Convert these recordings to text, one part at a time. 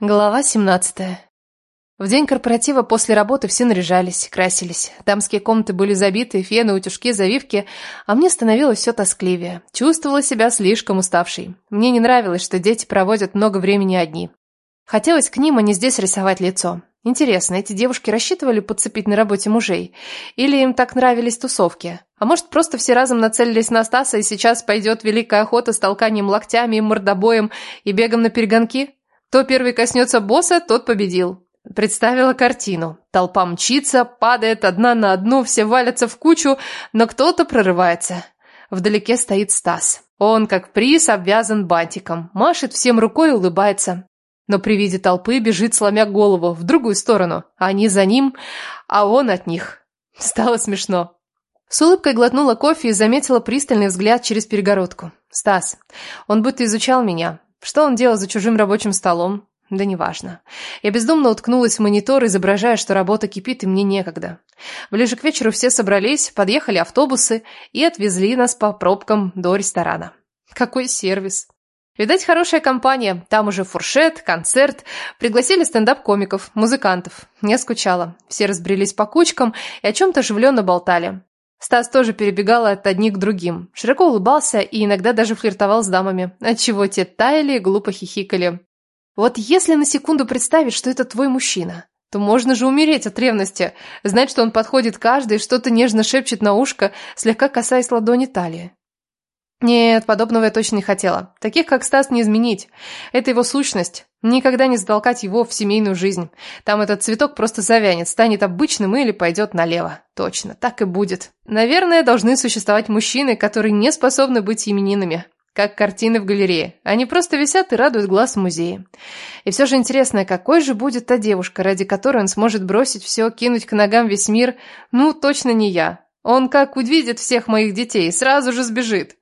Глава 17. В день корпоратива после работы все наряжались, красились. Дамские комнаты были забиты, фены, утюжки, завивки, а мне становилось все тоскливее. Чувствовала себя слишком уставшей. Мне не нравилось, что дети проводят много времени одни. Хотелось к ним, а не здесь рисовать лицо. Интересно, эти девушки рассчитывали подцепить на работе мужей? Или им так нравились тусовки? А может, просто все разом нацелились на Стаса, и сейчас пойдет великая охота с толканием локтями, мордобоем и бегом на перегонки? Кто первый коснется босса, тот победил. Представила картину. Толпа мчится, падает одна на одну, все валятся в кучу, но кто-то прорывается. Вдалеке стоит Стас. Он, как приз, обвязан бантиком, машет всем рукой и улыбается. Но при виде толпы бежит, сломя голову, в другую сторону. Они за ним, а он от них. Стало смешно. С улыбкой глотнула кофе и заметила пристальный взгляд через перегородку. Стас. Он будто изучал меня. Что он делал за чужим рабочим столом? Да неважно. Я бездумно уткнулась в монитор, изображая, что работа кипит и мне некогда. Ближе к вечеру все собрались, подъехали автобусы и отвезли нас по пробкам до ресторана. Какой сервис! Видать, хорошая компания. Там уже фуршет, концерт. Пригласили стендап-комиков, музыкантов. Не скучала. Все разбрелись по кучкам и о чем-то оживленно болтали. Стас тоже перебегал от одних к другим. Широко улыбался и иногда даже флиртовал с дамами, отчего те таяли и глупо хихикали. Вот если на секунду представить, что это твой мужчина, то можно же умереть от ревности, знать, что он подходит каждый что-то нежно шепчет на ушко, слегка касаясь ладони талии. Нет, подобного я точно не хотела. Таких, как Стас, не изменить. Это его сущность. Никогда не затолкать его в семейную жизнь. Там этот цветок просто завянет, станет обычным или пойдет налево. Точно, так и будет. Наверное, должны существовать мужчины, которые не способны быть именинами. Как картины в галерее. Они просто висят и радуют глаз в музее. И все же интересно, какой же будет та девушка, ради которой он сможет бросить все, кинуть к ногам весь мир? Ну, точно не я. Он как увидит всех моих детей, сразу же сбежит.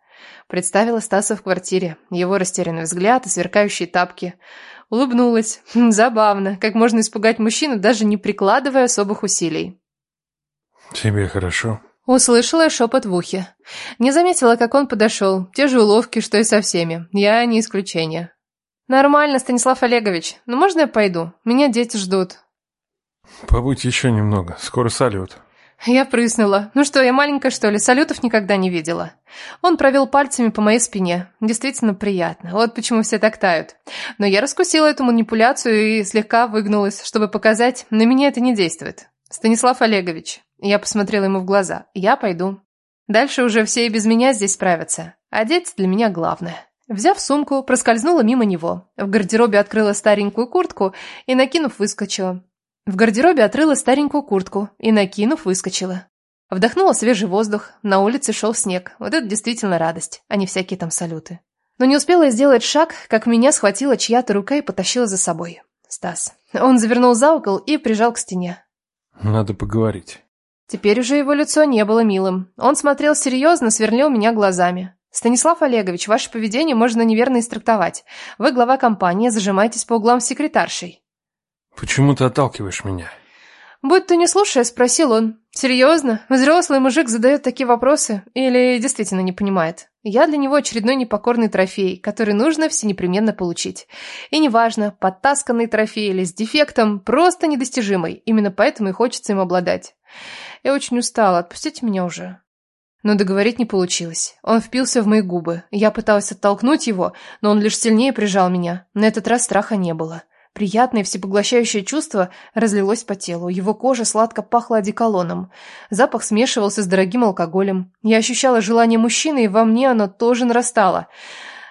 Представила Стаса в квартире, его растерянный взгляд и сверкающие тапки. Улыбнулась. Хм, забавно, как можно испугать мужчину, даже не прикладывая особых усилий. «Тебе хорошо?» Услышала шепот в ухе. Не заметила, как он подошел. Те же уловки, что и со всеми. Я не исключение. «Нормально, Станислав Олегович. Ну можно я пойду? Меня дети ждут». «Побудь еще немного. Скоро салют». Я прыснула. Ну что, я маленькая, что ли? Салютов никогда не видела. Он провел пальцами по моей спине. Действительно приятно. Вот почему все так тают. Но я раскусила эту манипуляцию и слегка выгнулась, чтобы показать, на меня это не действует. Станислав Олегович. Я посмотрела ему в глаза. Я пойду. Дальше уже все и без меня здесь справятся. А дети для меня главное. Взяв сумку, проскользнула мимо него. В гардеробе открыла старенькую куртку и, накинув, выскочила. В гардеробе отрыла старенькую куртку и, накинув, выскочила. Вдохнула свежий воздух, на улице шел снег. Вот это действительно радость, а не всякие там салюты. Но не успела я сделать шаг, как меня схватила чья-то рука и потащила за собой. Стас. Он завернул за угол и прижал к стене. «Надо поговорить». Теперь уже его лицо не было милым. Он смотрел серьезно, сверлил меня глазами. «Станислав Олегович, ваше поведение можно неверно истрактовать. Вы глава компании, зажимаетесь по углам с секретаршей. «Почему ты отталкиваешь меня?» Будь то не слушая, спросил он. «Серьезно? Взрослый мужик задает такие вопросы? Или действительно не понимает? Я для него очередной непокорный трофей, который нужно все непременно получить. И неважно, подтасканный трофей или с дефектом, просто недостижимый. Именно поэтому и хочется им обладать. Я очень устала, отпустите меня уже». Но договорить не получилось. Он впился в мои губы. Я пыталась оттолкнуть его, но он лишь сильнее прижал меня. На этот раз страха не было. Приятное всепоглощающее чувство разлилось по телу. Его кожа сладко пахла одеколоном. Запах смешивался с дорогим алкоголем. Я ощущала желание мужчины, и во мне оно тоже нарастало.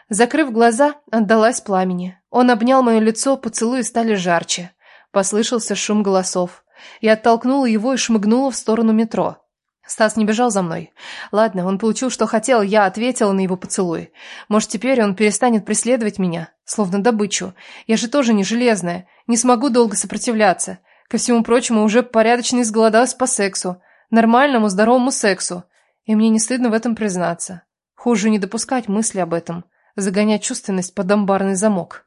Закрыв глаза, отдалась пламени. Он обнял мое лицо, поцелуи стали жарче. Послышался шум голосов. Я оттолкнула его и шмыгнула в сторону метро. Стас не бежал за мной. Ладно, он получил, что хотел, я ответила на его поцелуй. Может, теперь он перестанет преследовать меня, словно добычу. Я же тоже не железная, не смогу долго сопротивляться. Ко всему прочему, уже порядочно изголодалась по сексу. Нормальному, здоровому сексу. И мне не стыдно в этом признаться. Хуже не допускать мысли об этом. Загонять чувственность под амбарный замок.